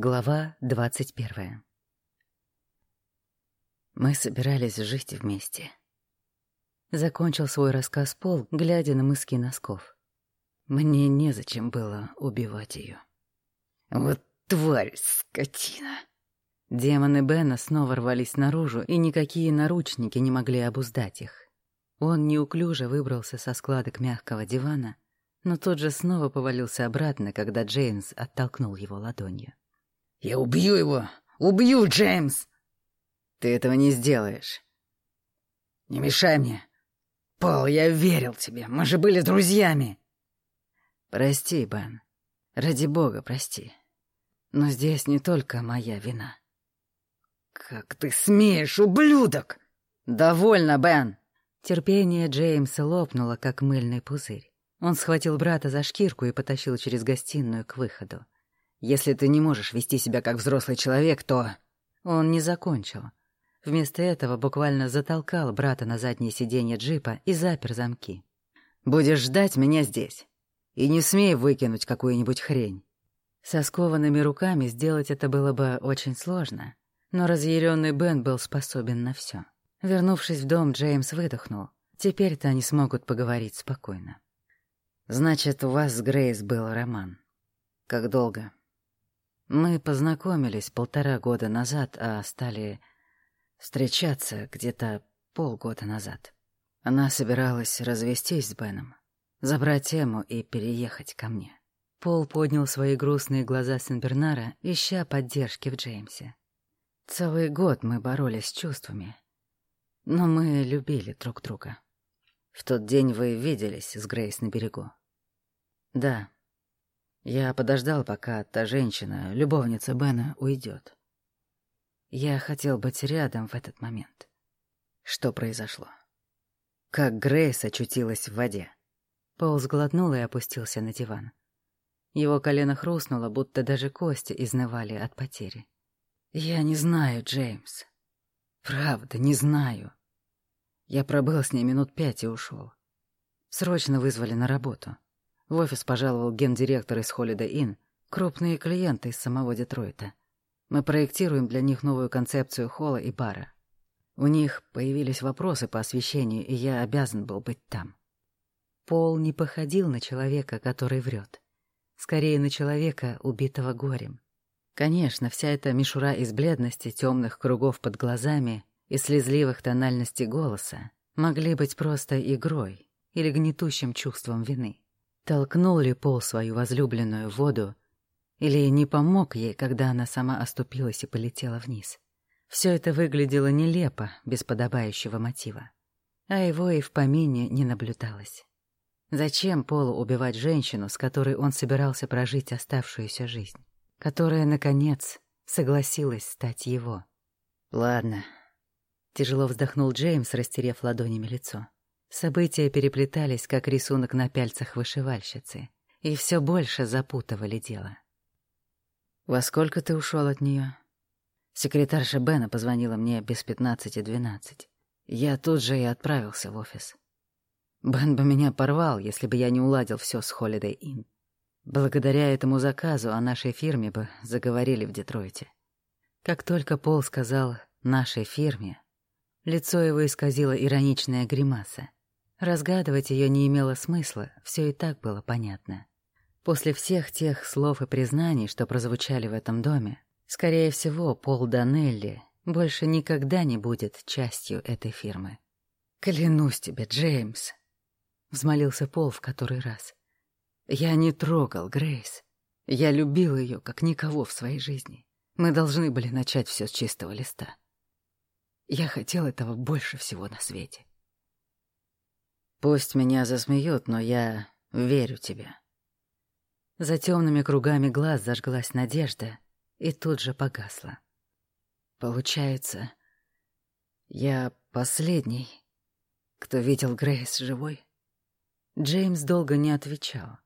Глава двадцать первая. Мы собирались жить вместе. Закончил свой рассказ Пол, глядя на мыски носков. Мне незачем было убивать ее. Вот тварь, скотина. Демоны Бена снова рвались наружу, и никакие наручники не могли обуздать их. Он неуклюже выбрался со складок мягкого дивана, но тут же снова повалился обратно, когда Джеймс оттолкнул его ладонью. Я убью его! Убью, Джеймс!» «Ты этого не сделаешь». «Не мешай мне. Пол, я верил тебе. Мы же были друзьями». «Прости, Бен. Ради бога, прости. Но здесь не только моя вина». «Как ты смеешь, ублюдок!» «Довольно, Бен!» Терпение Джеймса лопнуло, как мыльный пузырь. Он схватил брата за шкирку и потащил через гостиную к выходу. Если ты не можешь вести себя как взрослый человек, то...» Он не закончил. Вместо этого буквально затолкал брата на заднее сиденье джипа и запер замки. «Будешь ждать меня здесь. И не смей выкинуть какую-нибудь хрень». Со скованными руками сделать это было бы очень сложно, но разъяренный Бен был способен на все. Вернувшись в дом, Джеймс выдохнул. Теперь-то они смогут поговорить спокойно. «Значит, у вас с Грейс был роман. Как долго?» Мы познакомились полтора года назад, а стали встречаться где-то полгода назад. Она собиралась развестись с Беном, забрать тему и переехать ко мне. Пол поднял свои грустные глаза Сен-Бернара, ища поддержки в Джеймсе. Целый год мы боролись с чувствами, но мы любили друг друга. В тот день вы виделись с Грейс на берегу. Да, я подождал, пока та женщина, любовница Бена, уйдет. Я хотел быть рядом в этот момент. Что произошло? Как Грейс очутилась в воде. Пол сглотнул и опустился на диван. Его колено хрустнуло, будто даже кости изнывали от потери. «Я не знаю, Джеймс. Правда, не знаю. Я пробыл с ней минут пять и ушел. Срочно вызвали на работу. В офис пожаловал гендиректор из Holiday Inn, крупные клиенты из самого Детройта. Мы проектируем для них новую концепцию холла и бара. У них появились вопросы по освещению, и я обязан был быть там. Пол не походил на человека, который врет. Скорее, на человека, убитого горем. Конечно, вся эта мишура из бледности, темных кругов под глазами и слезливых тональностей голоса могли быть просто игрой или гнетущим чувством вины. Толкнул ли Пол свою возлюбленную в воду, или не помог ей, когда она сама оступилась и полетела вниз? Все это выглядело нелепо, без подобающего мотива. А его и в помине не наблюдалось. Зачем Полу убивать женщину, с которой он собирался прожить оставшуюся жизнь? Которая, наконец, согласилась стать его? Ладно. Тяжело вздохнул Джеймс, растерев ладонями лицо. События переплетались, как рисунок на пяльцах вышивальщицы, и все больше запутывали дело. «Во сколько ты ушел от нее? Секретарша Бена позвонила мне без пятнадцати двенадцать. Я тут же и отправился в офис. Бен бы меня порвал, если бы я не уладил все с Holiday Inn. Благодаря этому заказу о нашей фирме бы заговорили в Детройте. Как только Пол сказал «нашей фирме», лицо его исказило ироничная гримаса. Разгадывать ее не имело смысла, все и так было понятно. После всех тех слов и признаний, что прозвучали в этом доме, скорее всего, Пол Данелли больше никогда не будет частью этой фирмы. «Клянусь тебе, Джеймс», — взмолился Пол в который раз. «Я не трогал Грейс. Я любил ее, как никого в своей жизни. Мы должны были начать все с чистого листа. Я хотел этого больше всего на свете. Пусть меня засмеют, но я верю тебе. За темными кругами глаз зажглась надежда и тут же погасла. Получается, я последний, кто видел Грейс живой? Джеймс долго не отвечал.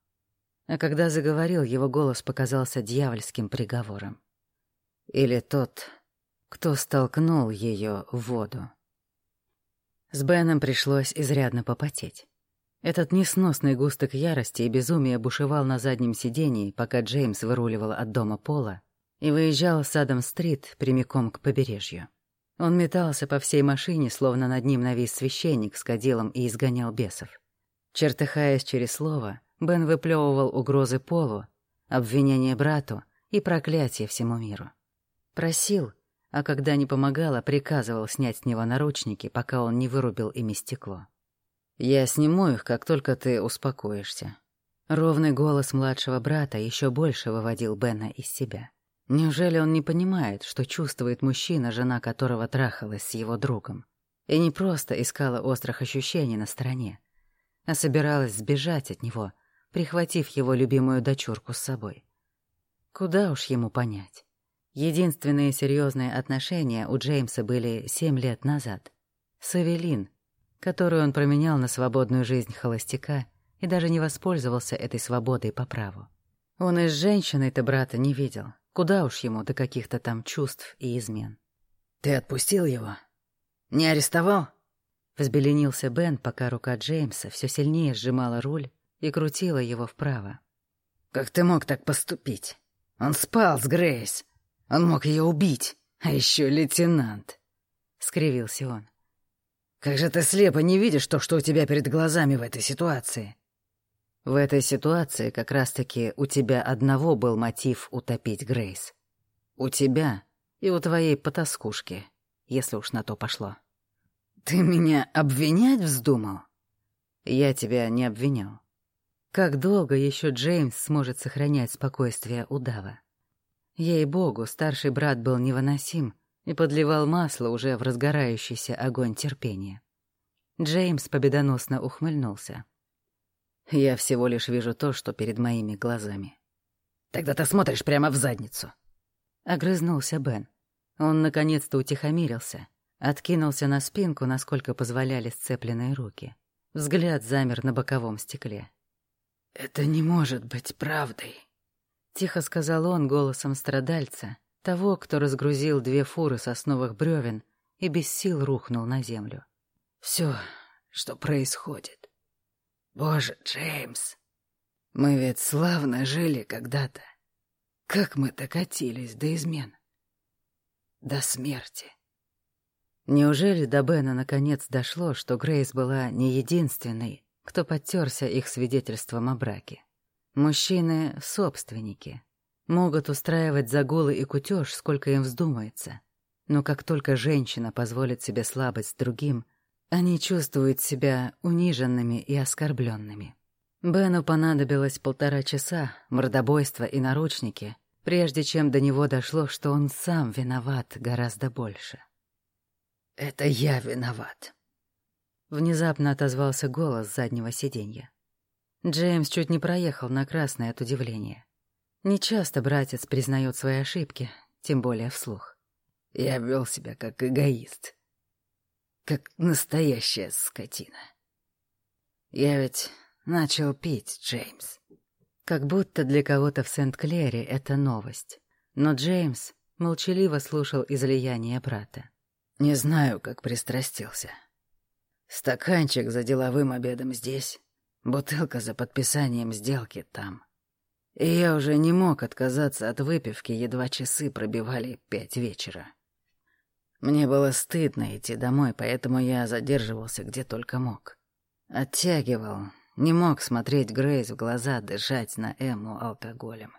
А когда заговорил, его голос показался дьявольским приговором. Или тот, кто столкнул ее в воду. С Беном пришлось изрядно попотеть. Этот несносный густок ярости и безумия бушевал на заднем сидении, пока Джеймс выруливал от дома Пола, и выезжал с Адам-стрит прямиком к побережью. Он метался по всей машине, словно над ним навис священник с кадилом и изгонял бесов. Чертыхаясь через слово, Бен выплевывал угрозы Полу, обвинения брату и проклятие всему миру. Просил, а когда не помогало, приказывал снять с него наручники, пока он не вырубил ими стекло. «Я сниму их, как только ты успокоишься». Ровный голос младшего брата еще больше выводил Бена из себя. Неужели он не понимает, что чувствует мужчина, жена которого трахалась с его другом? И не просто искала острых ощущений на стороне, а собиралась сбежать от него, прихватив его любимую дочурку с собой. Куда уж ему понять? Единственные серьезные отношения у Джеймса были семь лет назад. С Эвелин, которую он променял на свободную жизнь холостяка и даже не воспользовался этой свободой по праву. Он и с женщиной-то брата не видел. Куда уж ему до каких-то там чувств и измен. «Ты отпустил его? Не арестовал?» Взбеленился Бен, пока рука Джеймса все сильнее сжимала руль и крутила его вправо. «Как ты мог так поступить? Он спал с Грейс. Он мог ее убить, а еще лейтенант», — скривился он. «Как же ты слепо не видишь то, что у тебя перед глазами в этой ситуации?» В этой ситуации как раз-таки у тебя одного был мотив утопить Грейс. У тебя и у твоей потаскушки, если уж на то пошло. Ты меня обвинять вздумал? Я тебя не обвинял. Как долго еще Джеймс сможет сохранять спокойствие удава? Ей-богу, старший брат был невыносим и подливал масло уже в разгорающийся огонь терпения. Джеймс победоносно ухмыльнулся. Я всего лишь вижу то, что перед моими глазами. Тогда ты смотришь прямо в задницу. Огрызнулся Бен. Он наконец-то утихомирился, откинулся на спинку, насколько позволяли сцепленные руки. Взгляд замер на боковом стекле. «Это не может быть правдой», — тихо сказал он голосом страдальца, того, кто разгрузил две фуры сосновых бревен и без сил рухнул на землю. «Все, что происходит, Боже, Джеймс, мы ведь славно жили когда-то. Как мы докатились до измен? До смерти. Неужели до Бена наконец дошло, что Грейс была не единственной, кто подтерся их свидетельством о браке? Мужчины — собственники. Могут устраивать загулы и кутеж, сколько им вздумается. Но как только женщина позволит себе слабость другим, они чувствуют себя униженными и оскорбленными. Бену понадобилось полтора часа, мордобойства и наручники, прежде чем до него дошло, что он сам виноват гораздо больше. «Это я виноват», — внезапно отозвался голос заднего сиденья. Джеймс чуть не проехал на красное от удивления. Нечасто братец признает свои ошибки, тем более вслух. «Я вел себя как эгоист», как настоящая скотина. Я ведь начал пить, Джеймс. Как будто для кого-то в Сент-Клере это новость. Но Джеймс молчаливо слушал излияние брата. Не знаю, как пристрастился. Стаканчик за деловым обедом здесь, бутылка за подписанием сделки там. И я уже не мог отказаться от выпивки, едва часы пробивали пять вечера. Мне было стыдно идти домой, поэтому я задерживался где только мог. Оттягивал, не мог смотреть Грейс в глаза, дышать на Эмму алкоголем.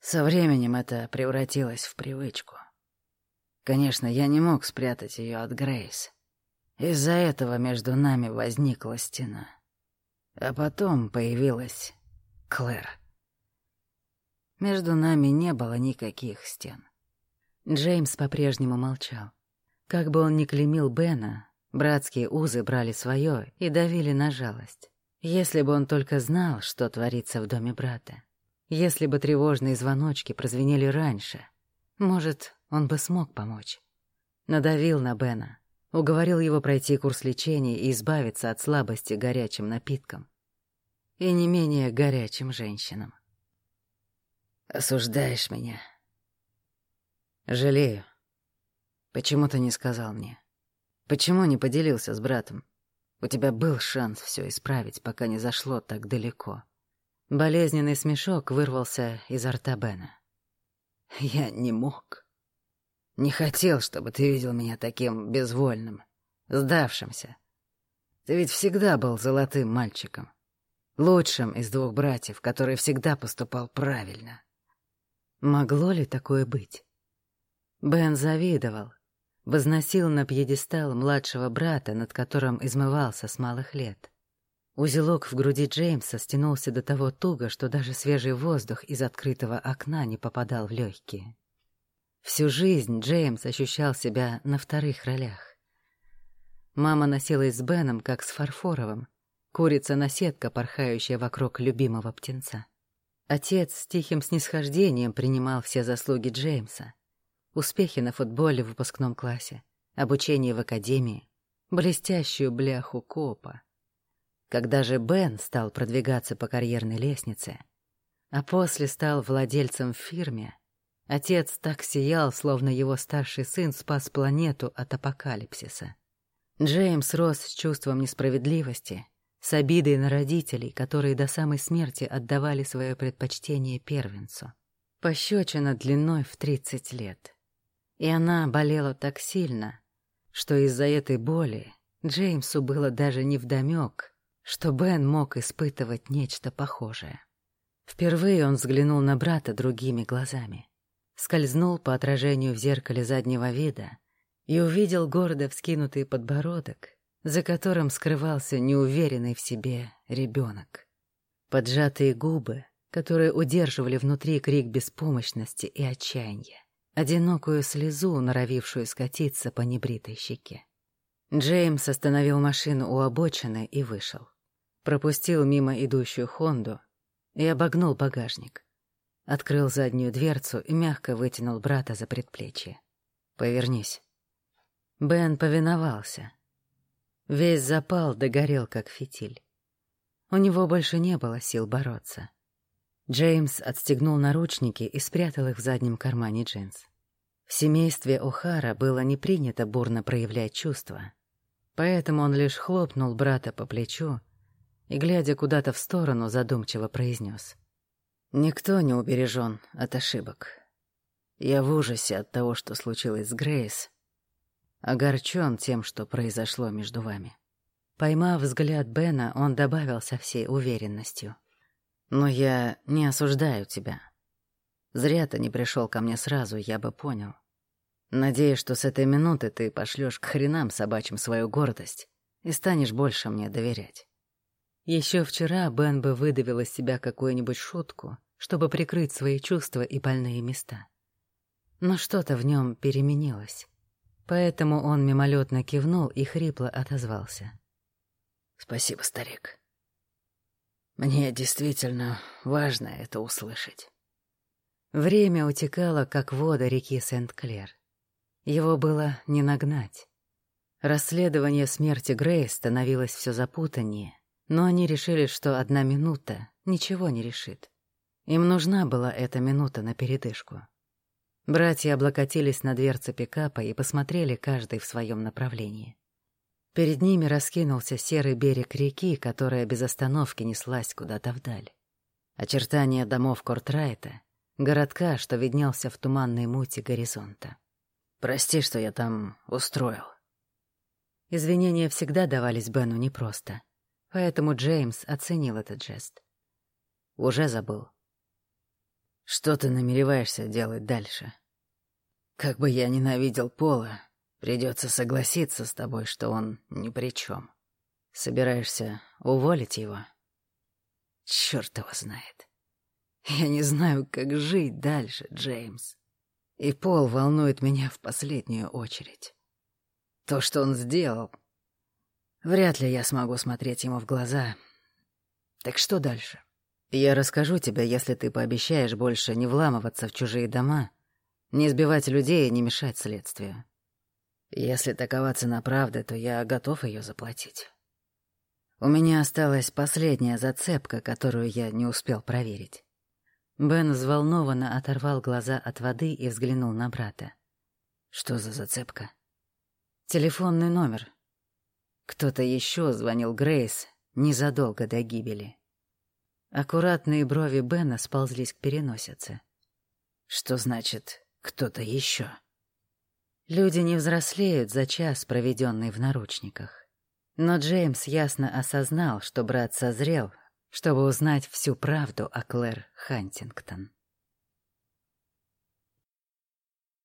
Со временем это превратилось в привычку. Конечно, я не мог спрятать ее от Грейс. Из-за этого между нами возникла стена. А потом появилась Клэр. Между нами не было никаких стен. Джеймс по-прежнему молчал. Как бы он ни клеймил Бена, братские узы брали свое и давили на жалость. Если бы он только знал, что творится в доме брата. Если бы тревожные звоночки прозвенели раньше, может, он бы смог помочь. Надавил на Бена, уговорил его пройти курс лечения и избавиться от слабости горячим напиткам. И не менее горячим женщинам. «Осуждаешь меня?» «Жалею», Почему ты не сказал мне? Почему не поделился с братом? У тебя был шанс все исправить, пока не зашло так далеко. Болезненный смешок вырвался изо рта Бена. Я не мог. Не хотел, чтобы ты видел меня таким безвольным, сдавшимся. Ты ведь всегда был золотым мальчиком. Лучшим из двух братьев, который всегда поступал правильно. Могло ли такое быть? Бен завидовал, возносил на пьедестал младшего брата, над которым измывался с малых лет. Узелок в груди Джеймса стянулся до того туго, что даже свежий воздух из открытого окна не попадал в легкие. Всю жизнь Джеймс ощущал себя на вторых ролях. Мама носилась с Беном, как с фарфоровым, курица-наседка, порхающая вокруг любимого птенца. Отец с тихим снисхождением принимал все заслуги Джеймса. Успехи на футболе в выпускном классе, обучение в академии, блестящую бляху копа — когда же Бен стал продвигаться по карьерной лестнице, а после стал владельцем в фирме, отец так сиял, словно его старший сын спас планету от апокалипсиса. Джеймс рос с чувством несправедливости, с обидой на родителей, которые до самой смерти отдавали свое предпочтение первенцу. Пощечина длиной в 30 лет. И она болела так сильно, что из-за этой боли Джеймсу было даже невдомёк, что Бен мог испытывать нечто похожее. Впервые он взглянул на брата другими глазами, скользнул по отражению в зеркале заднего вида и увидел гордо вскинутый подбородок, за которым скрывался неуверенный в себе ребенок. Поджатые губы, которые удерживали внутри крик беспомощности и отчаяния, одинокую слезу, норовившую скатиться по небритой щеке. Джеймс остановил машину у обочины и вышел пропустил мимо идущую Хонду и обогнул багажник. Открыл заднюю дверцу и мягко вытянул брата за предплечье. «Повернись». Бен повиновался. Весь запал догорел, как фитиль. У него больше не было сил бороться. Джеймс отстегнул наручники и спрятал их в заднем кармане джинс. В семействе О'Хара было не принято бурно проявлять чувства, поэтому он лишь хлопнул брата по плечу и, глядя куда-то в сторону, задумчиво произнес. «Никто не убережен от ошибок. Я в ужасе от того, что случилось с Грейс, огорчен тем, что произошло между вами». Поймав взгляд Бена, он добавил со всей уверенностью. «Но я не осуждаю тебя. Зря ты не пришел ко мне сразу, я бы понял. Надеюсь, что с этой минуты ты пошлешь к хренам собачьим свою гордость и станешь больше мне доверять. Еще вчера Бен бы выдавил из себя какую-нибудь шутку, чтобы прикрыть свои чувства и больные места. Но что-то в нем переменилось. Поэтому он мимолетно кивнул и хрипло отозвался. «Спасибо, старик. Мне действительно важно это услышать». Время утекало, как вода реки Сент-Клер. Его было не нагнать. Расследование смерти Грейс становилось все запутаннее, но они решили, что одна минута ничего не решит. Им нужна была эта минута на передышку. Братья облокотились на дверцы пикапа и посмотрели каждый в своем направлении. Перед ними раскинулся серый берег реки, которая без остановки неслась куда-то вдаль. Очертания домов Кортрайта, городка, что виднелся в туманной мути горизонта. «Прости, что я там устроил». Извинения всегда давались Бену непросто. Поэтому Джеймс оценил этот жест. Уже забыл. Что ты намереваешься делать дальше? Как бы я ненавидел Пола, придется согласиться с тобой, что он ни при чем. Собираешься уволить его? Черт его знает. Я не знаю, как жить дальше, Джеймс. И Пол волнует меня в последнюю очередь. То, что он сделал, Вряд ли я смогу смотреть ему в глаза. Так что дальше? Я расскажу тебе, если ты пообещаешь больше не вламываться в чужие дома, не сбивать людей и не мешать следствию. Если такова цена правды, то я готов ее заплатить. У меня осталась последняя зацепка, которую я не успел проверить. Бен взволнованно оторвал глаза от воды и взглянул на брата. Что за зацепка? Телефонный номер, кто-то еще звонил Грейс незадолго до гибели. Аккуратные брови Бена сползлись к переносице. Что значит «кто-то еще»? Люди не взрослеют за час, проведенный в наручниках. Но Джеймс ясно осознал, что брат созрел, чтобы узнать всю правду о Клэр Хантингтон.